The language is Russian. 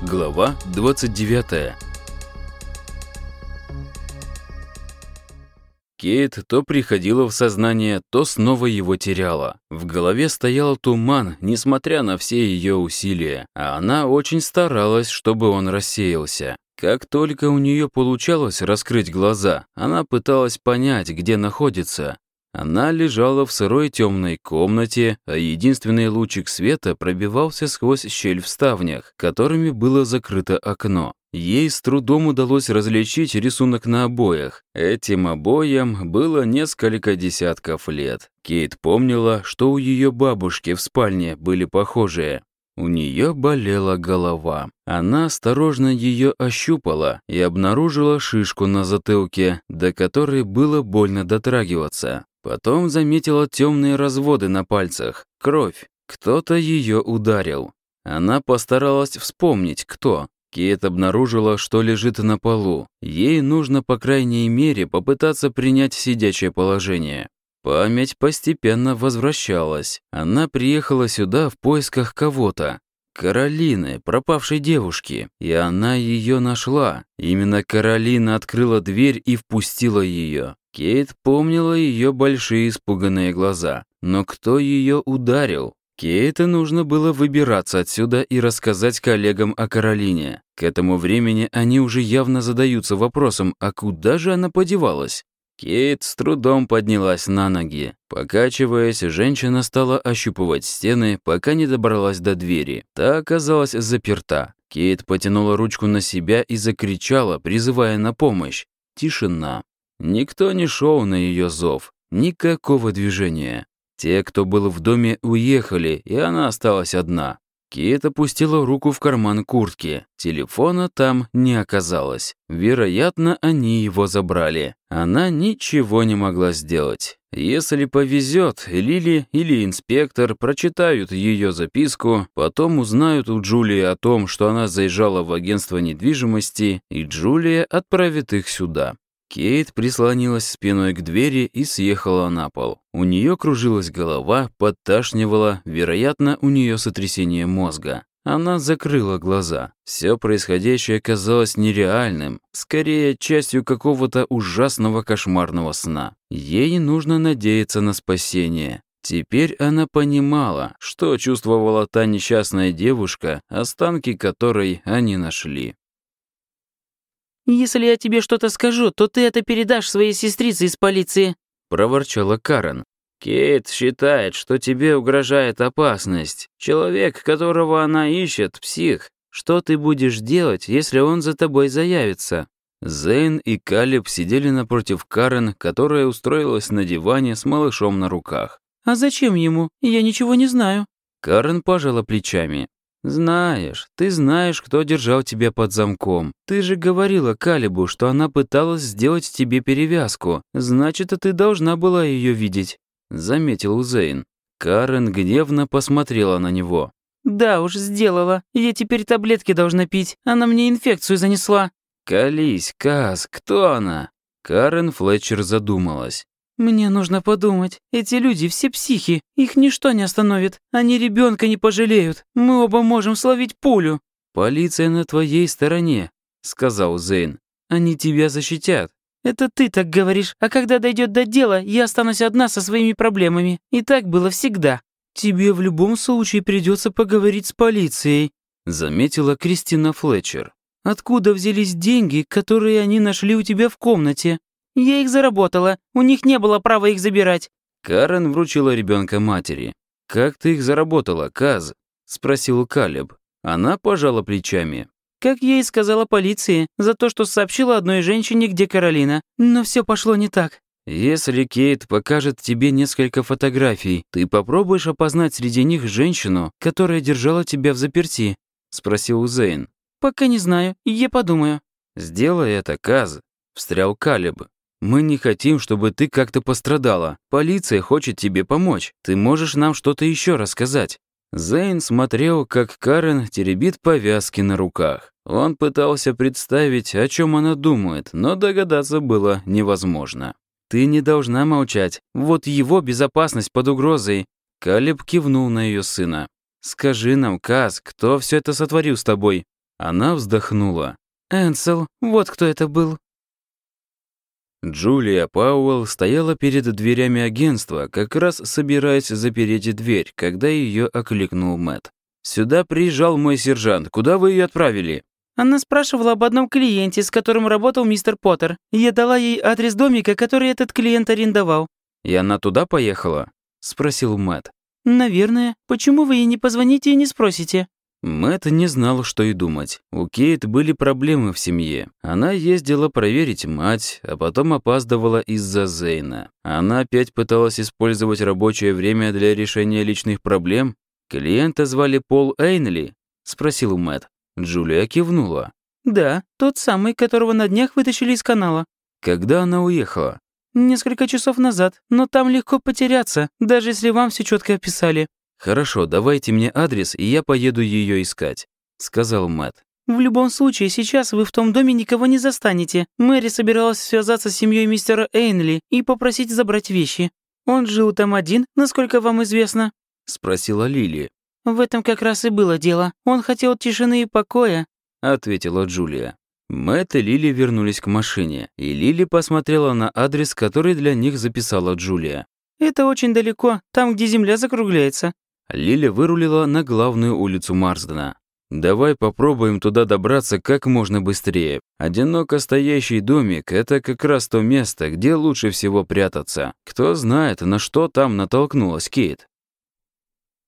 Глава 29 Кейт то приходила в сознание, то снова его теряла. В голове стоял туман, несмотря на все ее усилия, а она очень старалась, чтобы он рассеялся. Как только у нее получалось раскрыть глаза, она пыталась понять, где находится. Она лежала в сырой темной комнате, а единственный лучик света пробивался сквозь щель в ставнях, которыми было закрыто окно. Ей с трудом удалось различить рисунок на обоях. Этим обоям было несколько десятков лет. Кейт помнила, что у ее бабушки в спальне были похожие. У нее болела голова. Она осторожно ее ощупала и обнаружила шишку на затылке, до которой было больно дотрагиваться. Потом заметила темные разводы на пальцах, кровь. Кто-то ее ударил. Она постаралась вспомнить, кто. Кейт обнаружила, что лежит на полу. Ей нужно, по крайней мере, попытаться принять сидячее положение. Память постепенно возвращалась. Она приехала сюда в поисках кого-то. Каролины, пропавшей девушки. И она ее нашла. Именно Каролина открыла дверь и впустила ее. Кейт помнила ее большие испуганные глаза. Но кто ее ударил? Кейту нужно было выбираться отсюда и рассказать коллегам о Каролине. К этому времени они уже явно задаются вопросом, а куда же она подевалась? Кейт с трудом поднялась на ноги. Покачиваясь, женщина стала ощупывать стены, пока не добралась до двери. Та оказалась заперта. Кейт потянула ручку на себя и закричала, призывая на помощь. Тишина. Никто не шел на ее зов. Никакого движения. Те, кто был в доме, уехали, и она осталась одна. Кейт опустила руку в карман куртки. Телефона там не оказалось. Вероятно, они его забрали. Она ничего не могла сделать. Если повезет, Лили или инспектор прочитают ее записку, потом узнают у Джулии о том, что она заезжала в агентство недвижимости, и Джулия отправит их сюда. Кейт прислонилась спиной к двери и съехала на пол. У нее кружилась голова, подташнивала, вероятно, у нее сотрясение мозга. Она закрыла глаза. Все происходящее казалось нереальным, скорее частью какого-то ужасного кошмарного сна. Ей нужно надеяться на спасение. Теперь она понимала, что чувствовала та несчастная девушка, останки которой они нашли. «Если я тебе что-то скажу, то ты это передашь своей сестрице из полиции», — проворчала Карен. «Кейт считает, что тебе угрожает опасность. Человек, которого она ищет, псих. Что ты будешь делать, если он за тобой заявится?» Зейн и Калиб сидели напротив Карен, которая устроилась на диване с малышом на руках. «А зачем ему? Я ничего не знаю». Карен пожала плечами. «Знаешь, ты знаешь, кто держал тебя под замком. Ты же говорила Калибу, что она пыталась сделать тебе перевязку. Значит, ты должна была ее видеть», — заметил Зейн. Карен гневно посмотрела на него. «Да уж, сделала. Я теперь таблетки должна пить. Она мне инфекцию занесла». «Колись, Каз, кто она?» Карен Флетчер задумалась. «Мне нужно подумать. Эти люди все психи. Их ничто не остановит. Они ребенка не пожалеют. Мы оба можем словить пулю». «Полиция на твоей стороне», — сказал Зейн. «Они тебя защитят». «Это ты так говоришь, а когда дойдет до дела, я останусь одна со своими проблемами. И так было всегда». «Тебе в любом случае придется поговорить с полицией», — заметила Кристина Флетчер. «Откуда взялись деньги, которые они нашли у тебя в комнате?» Я их заработала. У них не было права их забирать». Карен вручила ребенка матери. «Как ты их заработала, Каз?» – спросил Калеб. Она пожала плечами. Как я и сказала полиции, за то, что сообщила одной женщине, где Каролина. Но все пошло не так. «Если Кейт покажет тебе несколько фотографий, ты попробуешь опознать среди них женщину, которая держала тебя в заперти?» – спросил Зейн. «Пока не знаю, я подумаю». «Сделай это, Каз», – встрял Калеб. Мы не хотим, чтобы ты как-то пострадала. Полиция хочет тебе помочь. Ты можешь нам что-то еще рассказать». Зейн смотрел, как Карен теребит повязки на руках. Он пытался представить, о чем она думает, но догадаться было невозможно. «Ты не должна молчать. Вот его безопасность под угрозой». Калиб кивнул на ее сына. «Скажи нам, Каз, кто все это сотворил с тобой?» Она вздохнула. «Энсел, вот кто это был». Джулия Пауэлл стояла перед дверями агентства, как раз собираясь запереть дверь, когда ее окликнул Мэт. «Сюда приезжал мой сержант. Куда вы ее отправили?» Она спрашивала об одном клиенте, с которым работал мистер Поттер. Я дала ей адрес домика, который этот клиент арендовал. «И она туда поехала?» – спросил Мэт. «Наверное. Почему вы ей не позвоните и не спросите?» Мэт не знал, что и думать. У Кейт были проблемы в семье. Она ездила проверить мать, а потом опаздывала из-за Зейна. Она опять пыталась использовать рабочее время для решения личных проблем. Клиента звали Пол Эйнли? спросил Мэт. Джулия кивнула. Да, тот самый, которого на днях вытащили из канала. Когда она уехала? Несколько часов назад, но там легко потеряться, даже если вам все четко описали. «Хорошо, давайте мне адрес, и я поеду ее искать», — сказал Мэтт. «В любом случае, сейчас вы в том доме никого не застанете. Мэри собиралась связаться с семьей мистера Эйнли и попросить забрать вещи. Он жил там один, насколько вам известно?» — спросила Лили. «В этом как раз и было дело. Он хотел тишины и покоя», — ответила Джулия. Мэтт и Лили вернулись к машине, и Лили посмотрела на адрес, который для них записала Джулия. «Это очень далеко, там, где земля закругляется. Лиля вырулила на главную улицу Марсдена. «Давай попробуем туда добраться как можно быстрее. Одиноко стоящий домик – это как раз то место, где лучше всего прятаться. Кто знает, на что там натолкнулась Кейт».